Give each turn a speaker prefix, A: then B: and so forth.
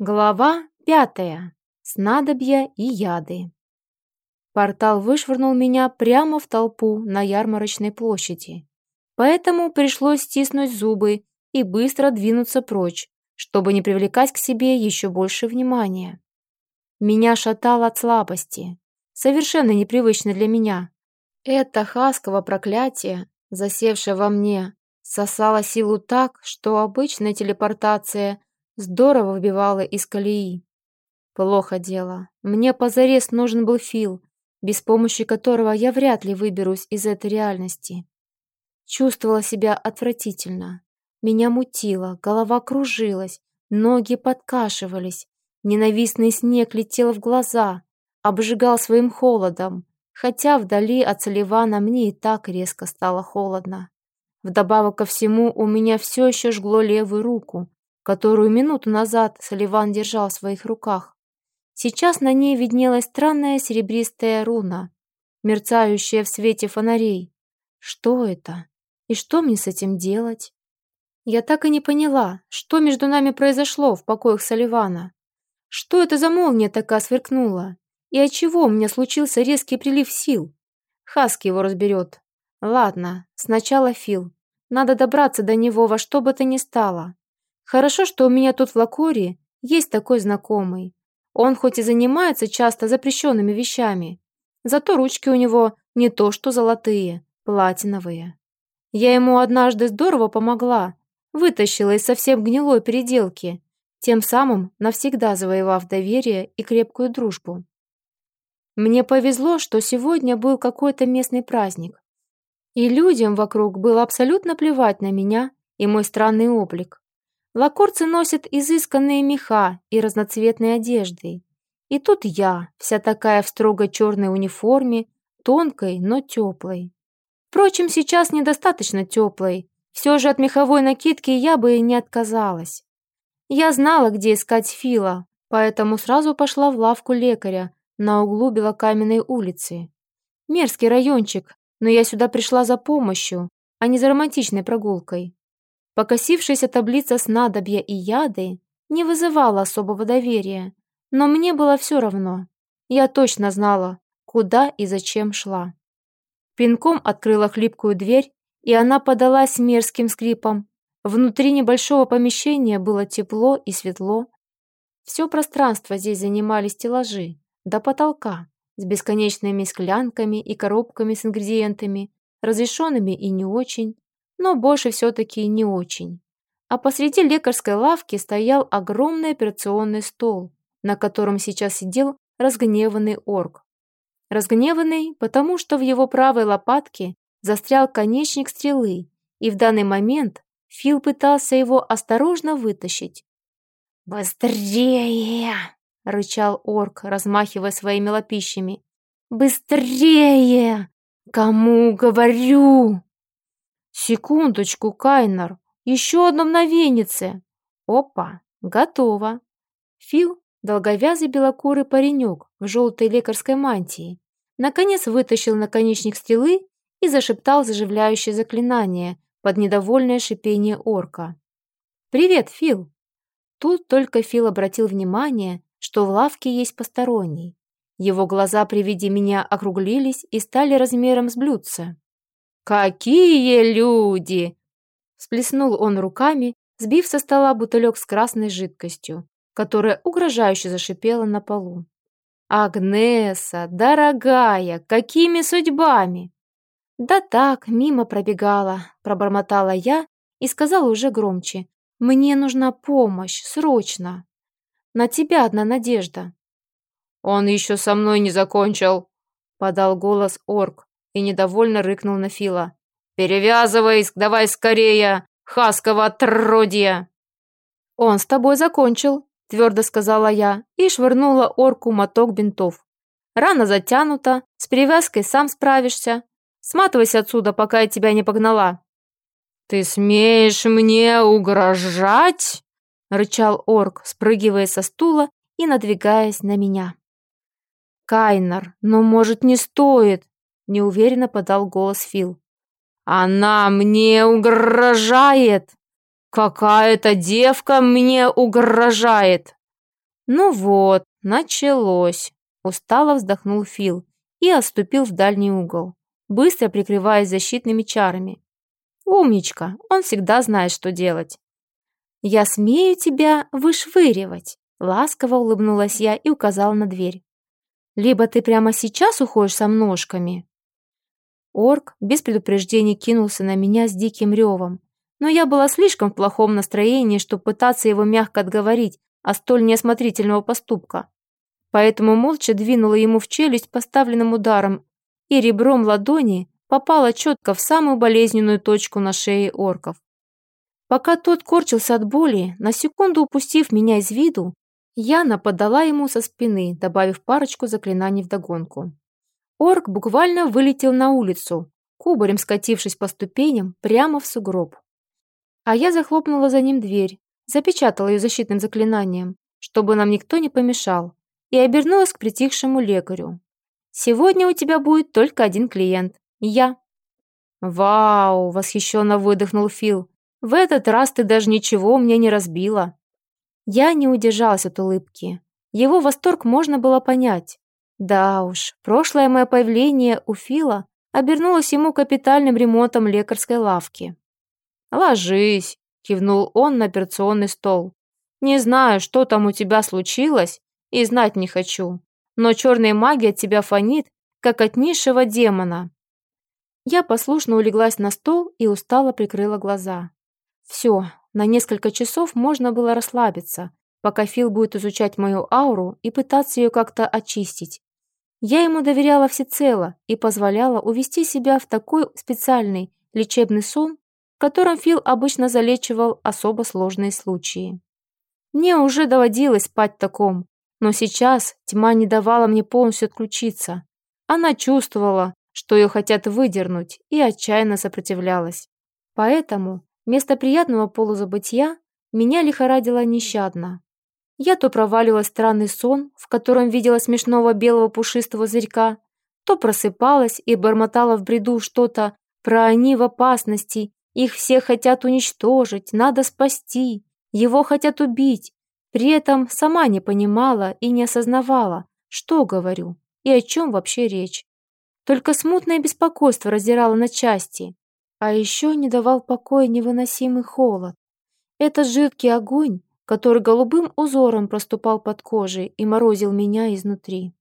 A: Глава пятая. Снадобья и яды. Портал вышвырнул меня прямо в толпу на ярмарочной площади. Поэтому пришлось стиснуть зубы и быстро двинуться прочь, чтобы не привлекать к себе еще больше внимания. Меня шатало от слабости, совершенно непривычно для меня. Это хасково проклятие, засевшее во мне, сосало силу так, что обычная телепортация – Здорово выбивала из колеи. Плохо дело. Мне позарез нужен был Фил, без помощи которого я вряд ли выберусь из этой реальности. Чувствовала себя отвратительно. Меня мутило, голова кружилась, ноги подкашивались. Ненавистный снег летел в глаза, обжигал своим холодом, хотя вдали от Соливана мне и так резко стало холодно. Вдобавок ко всему у меня все еще жгло левую руку, которую минуту назад Соливан держал в своих руках. Сейчас на ней виднелась странная серебристая руна, мерцающая в свете фонарей. Что это? И что мне с этим делать? Я так и не поняла, что между нами произошло в покоях Соливана. Что это за молния такая сверкнула? И от чего у меня случился резкий прилив сил? Хаски его разберет. Ладно, сначала Фил. Надо добраться до него во что бы то ни стало. Хорошо, что у меня тут в Лакории есть такой знакомый. Он хоть и занимается часто запрещенными вещами, зато ручки у него не то что золотые, платиновые. Я ему однажды здорово помогла, вытащила из совсем гнилой переделки, тем самым навсегда завоевав доверие и крепкую дружбу. Мне повезло, что сегодня был какой-то местный праздник, и людям вокруг было абсолютно плевать на меня и мой странный облик. Лакорцы носят изысканные меха и разноцветные одежды. И тут я, вся такая в строго черной униформе, тонкой, но теплой. Впрочем, сейчас недостаточно теплой. Все же от меховой накидки я бы и не отказалась. Я знала, где искать Фила, поэтому сразу пошла в лавку лекаря на углу Белокаменной улицы. Мерзкий райончик, но я сюда пришла за помощью, а не за романтичной прогулкой. Покосившаяся таблица снадобья и яды не вызывала особого доверия, но мне было все равно. Я точно знала, куда и зачем шла. Пинком открыла хлипкую дверь, и она подалась мерзким скрипом. Внутри небольшого помещения было тепло и светло. Все пространство здесь занимали стеллажи, до потолка, с бесконечными склянками и коробками с ингредиентами, разрешенными и не очень, но больше все-таки не очень. А посреди лекарской лавки стоял огромный операционный стол, на котором сейчас сидел разгневанный орк. Разгневанный, потому что в его правой лопатке застрял конечник стрелы, и в данный момент Фил пытался его осторожно вытащить. «Быстрее!» — рычал орк, размахивая своими лопищами. «Быстрее! Кому говорю?» «Секундочку, Кайнер, еще одно мгновеннице!» «Опа, готово!» Фил, долговязый белокурый паренек в желтой лекарской мантии, наконец вытащил наконечник стрелы и зашептал заживляющее заклинание под недовольное шипение орка. «Привет, Фил!» Тут только Фил обратил внимание, что в лавке есть посторонний. Его глаза при виде меня округлились и стали размером с блюдце. «Какие люди!» Сплеснул он руками, сбив со стола бутылек с красной жидкостью, которая угрожающе зашипела на полу. «Агнеса, дорогая, какими судьбами?» «Да так, мимо пробегала», — пробормотала я и сказала уже громче. «Мне нужна помощь, срочно. На тебя одна надежда».
B: «Он еще со мной не закончил», — подал голос орк и недовольно рыкнул на Фила. «Перевязывай, давай скорее! Хаскова отродье!»
A: «Он с тобой закончил», — твердо сказала я и швырнула орку моток бинтов. «Рана затянута, с перевязкой сам справишься. Сматывайся отсюда, пока я тебя не погнала».
B: «Ты смеешь мне угрожать?» — рычал орк, спрыгивая со стула и надвигаясь на меня.
A: «Кайнер, но, может, не стоит?» Неуверенно подал голос Фил.
B: «Она мне угрожает! Какая-то девка мне угрожает!
A: «Ну вот, началось!» – устало вздохнул Фил и отступил в дальний угол, быстро прикрываясь защитными чарами. «Умничка, он всегда знает, что делать». «Я смею тебя вышвыривать», – ласково улыбнулась я и указала на дверь. «Либо ты прямо сейчас уходишь со множками». Орк без предупреждения кинулся на меня с диким ревом, но я была слишком в плохом настроении, чтобы пытаться его мягко отговорить, от столь неосмотрительного поступка. Поэтому молча двинула ему в челюсть поставленным ударом и ребром ладони попала четко в самую болезненную точку на шее орков. Пока тот корчился от боли, на секунду упустив меня из виду, я нападала ему со спины, добавив парочку заклинаний вдогонку. Орк буквально вылетел на улицу, кубарем скатившись по ступеням прямо в сугроб. А я захлопнула за ним дверь, запечатала ее защитным заклинанием, чтобы нам никто не помешал, и обернулась к притихшему лекарю. «Сегодня у тебя будет только один клиент. Я». «Вау!» – восхищенно выдохнул Фил. «В этот раз ты даже ничего мне не разбила». Я не удержалась от улыбки. Его восторг можно было понять. Да уж, прошлое мое появление у Фила обернулось ему капитальным ремонтом лекарской лавки. «Ложись», кивнул он на операционный стол. «Не знаю, что там у тебя случилось, и знать не хочу, но черная магия от тебя фонит, как от низшего демона». Я послушно улеглась на стол и устало прикрыла глаза. Все, на несколько часов можно было расслабиться, пока Фил будет изучать мою ауру и пытаться ее как-то очистить. Я ему доверяла всецело и позволяла увести себя в такой специальный лечебный сон, в котором Фил обычно залечивал особо сложные случаи. Мне уже доводилось спать в таком, но сейчас тьма не давала мне полностью отключиться. Она чувствовала, что ее хотят выдернуть, и отчаянно сопротивлялась. Поэтому вместо приятного полузабытия меня лихорадило нещадно. Я то проваливалась в странный сон, в котором видела смешного белого пушистого зверька, то просыпалась и бормотала в бреду что-то про они в опасности их всех хотят уничтожить, надо спасти, его хотят убить. При этом сама не понимала и не осознавала, что говорю и о чем вообще речь. Только смутное беспокойство раздирало на части, а еще не давал покоя невыносимый холод. Этот жидкий огонь, который голубым узором проступал под кожей и морозил меня изнутри.